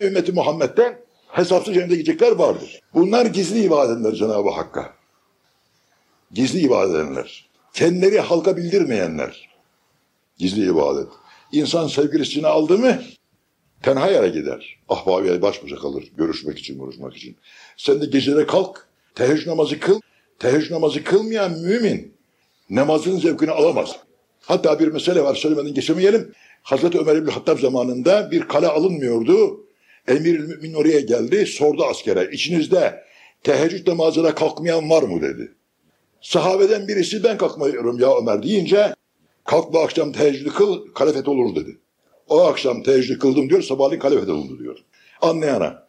Ümmeti Muhammed'den hesapsız cennete gidecekler vardır. Bunlar gizli ibadet edenler Cenab-ı Hakk'a. Gizli ibadet edenler. Kendileri halka bildirmeyenler. Gizli ibadet. İnsan sevgilisini aldı mı tenha yere gider. Ahbabiye baş başa kalır. Görüşmek için, konuşmak için. Sen de gecede kalk, teheccüd namazı kıl. Teheccüd namazı kılmayan mümin namazın zevkini alamaz. Hatta bir mesele var söylemeden geçemeyelim. Hazreti Ömer İbni Hattab zamanında bir kale alınmıyordu. Emir mümin oraya geldi, sordu askere. İçinizde teheccüd namazına kalkmayan var mı dedi. Sahabeden birisi ben kalkmıyorum ya Ömer deyince kalk bu akşam teheccüdü kıl, kale olur dedi. O akşam teheccüdü kıldım diyor, sabahleyin kale oldu diyor. Anlayana.